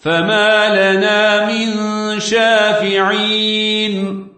فما لنا من شافعين.